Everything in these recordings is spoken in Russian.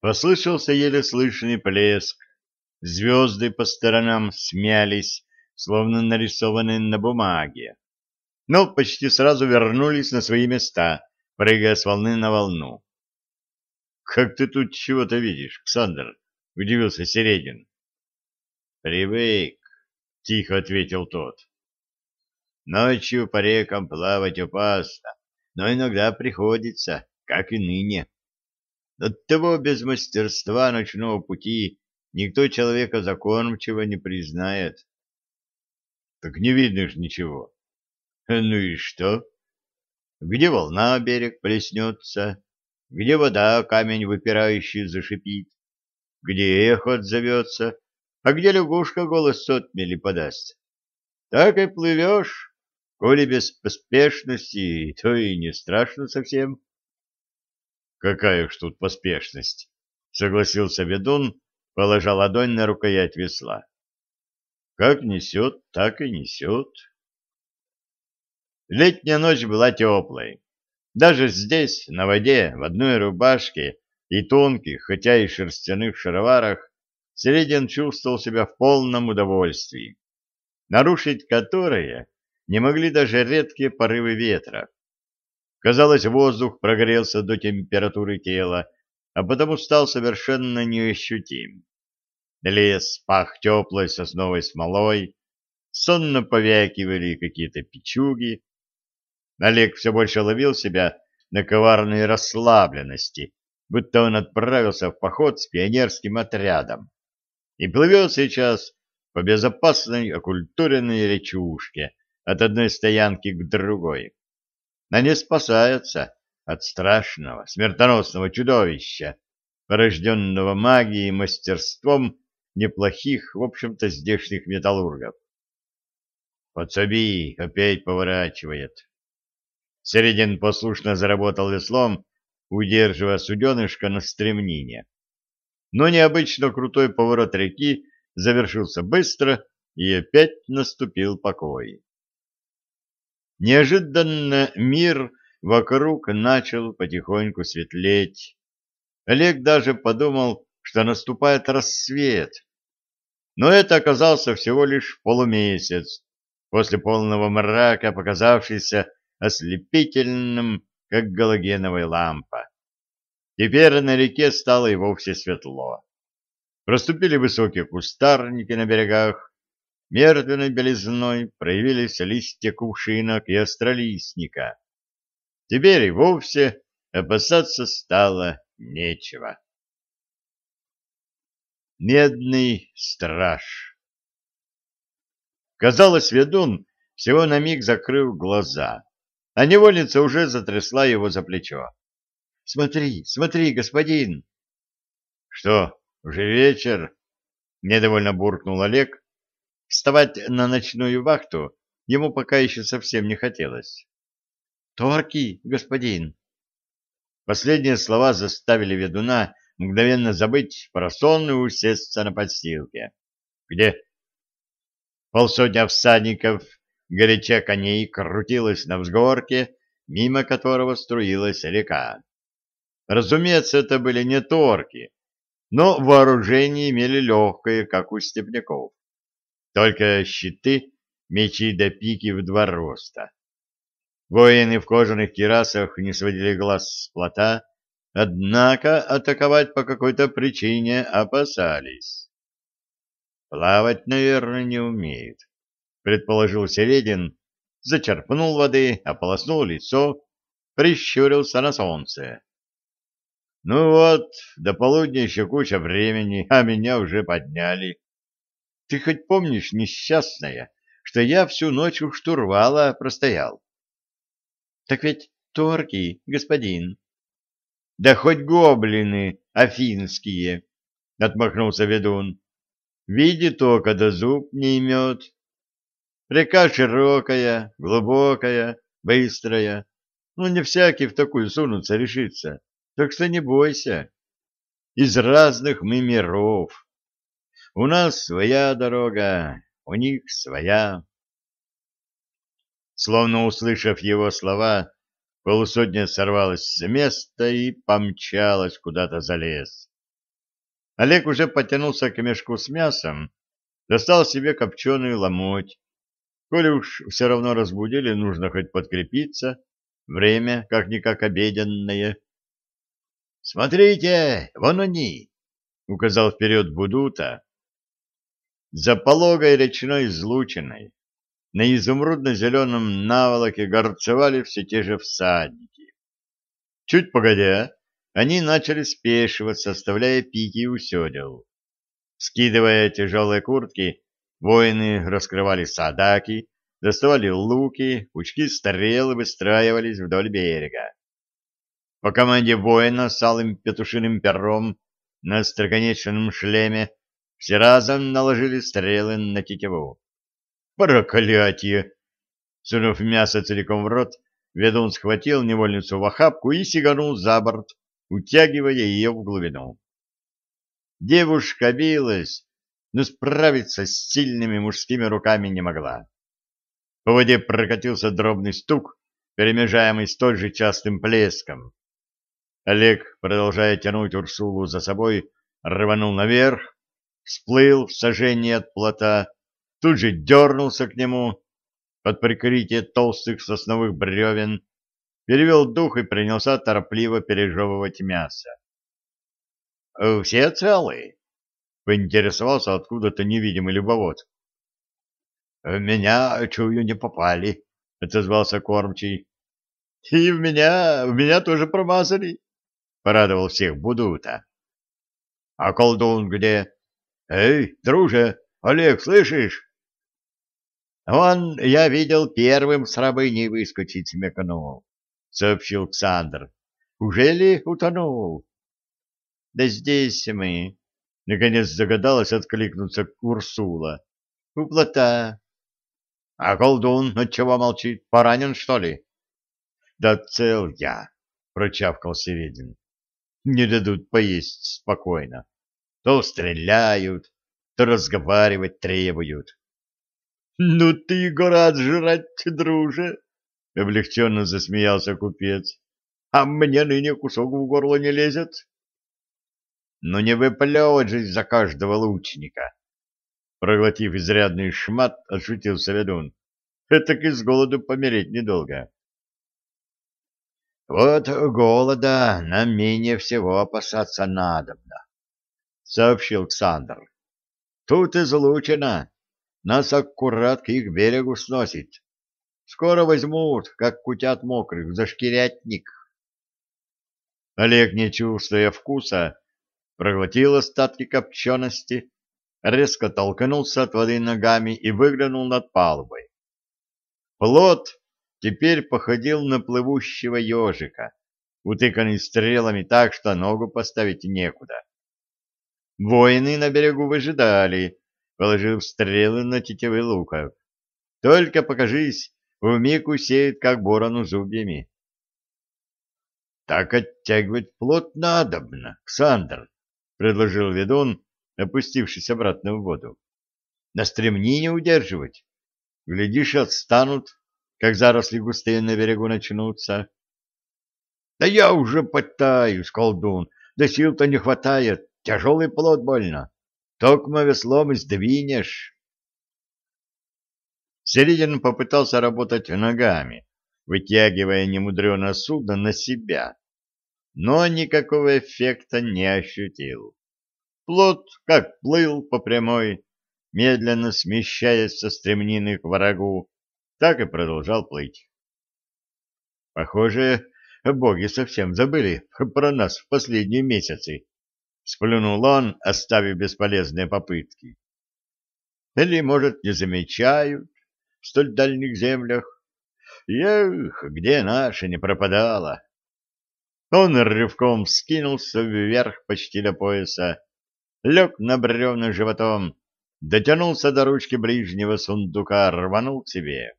Послышался еле слышный плеск. Звезды по сторонам смялись, словно нарисованные на бумаге. Но почти сразу вернулись на свои места, прыгая с волны на волну. — Как ты тут чего-то видишь, Ксандр? — удивился Середин. — Привык, — тихо ответил тот. — Ночью по рекам плавать опасно, но иногда приходится, как и ныне. Оттого без мастерства ночного пути никто человека закончего не признает. — Так не видно ж ничего. — Ну и что? Где волна берег плеснется, где вода камень выпирающий зашипит, где эхо отзовется, а где лягушка голос сотмели подаст. Так и плывешь, коли без поспешности, то и не страшно совсем. Какая ж тут поспешность, согласился ведун, положа ладонь на рукоять весла. Как несет, так и несет. Летняя ночь была теплой. Даже здесь, на воде, в одной рубашке и тонких, хотя и шерстяных шароварах, Середин чувствовал себя в полном удовольствии, нарушить которое не могли даже редкие порывы ветра. Казалось, воздух прогрелся до температуры тела, а потому стал совершенно неощутим. Лес пах теплой сосновой смолой, сонно повякивали какие-то печуги. Олег все больше ловил себя на коварной расслабленности, будто он отправился в поход с пионерским отрядом и плывет сейчас по безопасной окультуренной речушке от одной стоянки к другой. Но не спасается от страшного, смертоносного чудовища, порожденного магией и мастерством неплохих, в общем-то, здешних металлургов. Подсоби опять поворачивает. Середин послушно заработал веслом, удерживая суденышко на стремнине. Но необычно крутой поворот реки завершился быстро, и опять наступил покой. Неожиданно мир вокруг начал потихоньку светлеть. Олег даже подумал, что наступает рассвет. Но это оказался всего лишь полумесяц, после полного мрака показавшийся ослепительным, как галогеновая лампа. Теперь на реке стало и вовсе светло. Проступили высокие кустарники на берегах, мертвенной белизной проявились листья кувшинок и остролистника. Теперь и вовсе опасаться стало нечего. Медный страж Казалось, ведун всего на миг закрыл глаза, а невольница уже затрясла его за плечо. — Смотри, смотри, господин! — Что, уже вечер? — недовольно буркнул Олег. Вставать на ночную вахту ему пока еще совсем не хотелось. — Торки, господин! Последние слова заставили ведуна мгновенно забыть про сон и усесться на подстилке. «Где?» Полсотня всадников, горяча коней, крутилась на взгорке, мимо которого струилась река. Разумеется, это были не торки, но вооружение имели легкое, как у степняков. Только щиты, мечи да пики в два роста. Воины в кожаных кирасах не сводили глаз с плота, Однако атаковать по какой-то причине опасались. Плавать, наверное, не умеют, предположил Середин, зачерпнул воды, ополоснул лицо, прищурился на солнце. Ну вот, до полудня еще куча времени, а меня уже подняли. Ты хоть помнишь, несчастная, что я всю ночь у штурвала простоял? Так ведь торги, господин, да хоть гоблины афинские, — отмахнулся ведун. Видит око да зуб не имет. Река широкая, глубокая, быстрая. Ну, не всякий в такую сунуться решится. Так что не бойся. Из разных мы миров. У нас своя дорога, у них своя. Словно услышав его слова, Полусотня сорвалась с места и помчалась куда-то за лес. Олег уже потянулся к мешку с мясом, достал себе копченую ломоть. Коли уж все равно разбудили, нужно хоть подкрепиться. Время как-никак обеденное. — Смотрите, вон они! — указал вперед Будута. За пологой речной излучиной на изумрудно-зеленом наволоке горцевали все те же всадники. Чуть погодя, они начали спешиваться, оставляя пики у седел. Скидывая тяжелые куртки, воины раскрывали садаки, доставали луки, пучки стрел и выстраивались вдоль берега. По команде воина с алым петушиным пером на остроконечном шлеме все разом наложили стрелы на тетиву. Проклятие! Сунув мясо целиком в рот, ведун схватил невольницу в охапку и сиганул за борт, утягивая ее в глубину. Девушка билась, но справиться с сильными мужскими руками не могла. По воде прокатился дробный стук, перемежаемый столь же частым плеском. Олег, продолжая тянуть Урсулу за собой, рванул наверх, всплыл в сожжении от плота, тут же дернулся к нему под прикрытие толстых сосновых бревен, перевел дух и принялся торопливо пережевывать мясо. «Э, — Все целы? — поинтересовался откуда-то невидимый любовод. — В меня, чую, не попали, — отозвался кормчий. — И в меня, в меня тоже промазали, — порадовал всех Будута. — А колдун где? — Эй, друже, Олег, слышишь? Он, я видел, первым с рабыней выскочить смекнул, — сообщил Ксандр. — Уже ли утонул? — Да здесь мы, — наконец догадалась откликнуться Урсула. — У плота. — А колдун отчего молчит? Поранен, что ли? — Да цел я, — прочавкал Середин. — Не дадут поесть спокойно. То стреляют, то разговаривать требуют. Ну ты, город жрать, друже! — облегченно засмеялся купец. — А мне ныне кусок в горло не лезет. — Ну не выплевывать же за каждого лучника! Проглотив изрядный шмат, отшутился ведун. — Так и с голоду помереть недолго. — Вот голода нам менее всего опасаться надобно, — сообщил Александр. — Тут излучено нас аккурат к их берегу сносит. Скоро возьмут, как кутят мокрых, за шкирятник. Олег, не чувствуя вкуса, проглотил остатки копчености, резко толкнулся от воды ногами и выглянул над палубой. Плот теперь походил на плывущего ежика, утыканный стрелами так, что ногу поставить некуда. Воины на берегу выжидали, положив стрелы на тетивы луков. Только покажись, вмиг усеет, как борону зубьями. — Так оттягивать плот надобно, Ксандр, — предложил ведун, опустившись обратно в воду. — На стремнине удерживать. Глядишь, отстанут, как заросли густые на берегу начнутся. — Да я уже пытаюсь, колдун, да сил-то не хватает, тяжелый плод больно. Токмо веслом сдвинешь. Середин попытался работать ногами, вытягивая немудреное судно на себя, но никакого эффекта не ощутил. Плот как плыл по прямой, медленно смещаясь со стремнины к врагу, так и продолжал плыть. Похоже, боги совсем забыли про нас в последние месяцы, Сплюнул он, оставив бесполезные попытки. Или, может, не замечают в столь дальних землях? Эх, где наша не пропадала? Он рывком скинулся вверх почти до пояса, лег на бревна животом, дотянулся до ручки ближнего сундука, рванул к себе.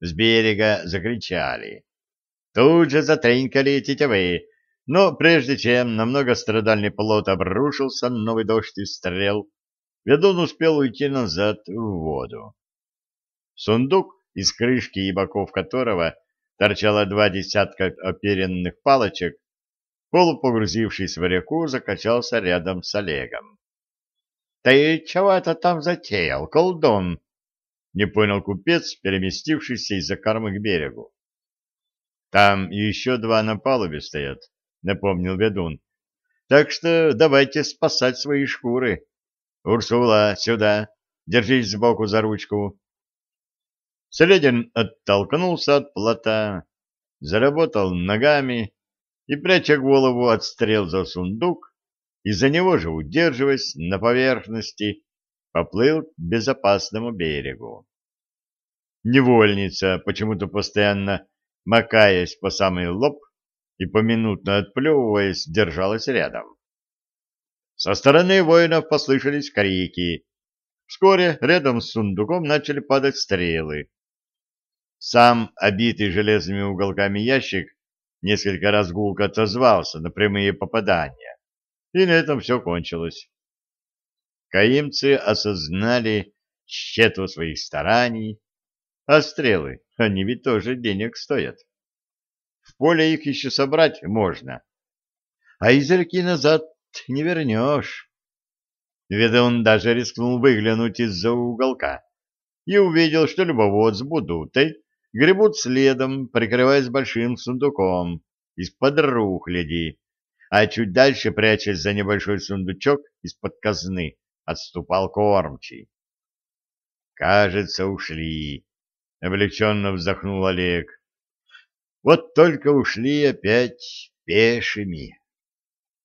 С берега закричали. Тут же затренькали тетивы, но прежде чем на многострадальный плот обрушился новый дождь из стрел, ведун успел уйти назад в воду. Сундук, из крышки и боков которого торчало два десятка оперенных палочек, полупогрузившись в реку, закачался рядом с Олегом. — Ты чего это там затеял, колдун? — не понял купец, переместившийся из-за кормы к берегу. — Там еще два на палубе стоят, — напомнил ведун. — Так что давайте спасать свои шкуры. Урсула, сюда, держись сбоку за ручку. Селедин оттолкнулся от плота, заработал ногами и, пряча голову от стрел за сундук, из-за него же, удерживаясь на поверхности, поплыл к безопасному берегу. Невольница, почему-то постоянно макаясь по самый лоб и поминутно отплевываясь, держалась рядом. Со стороны воинов послышались крики. Вскоре рядом с сундуком начали падать стрелы. Сам обитый железными уголками ящик несколько раз гулко отозвался на прямые попадания, и на этом все кончилось. Каимцы осознали тщету своих стараний, а стрелы, они ведь тоже денег стоят. Поле их еще собрать можно, а из реки назад не вернешь. Ведун даже рискнул выглянуть из-за уголка и увидел, что любовод с Будутой гребут следом, прикрываясь большим сундуком из-под рухляди, а чуть дальше, прячась за небольшой сундучок из-под казны, отступал кормчий. «Кажется, ушли», — облегченно вздохнул Олег. «Вот только ушли опять пешими».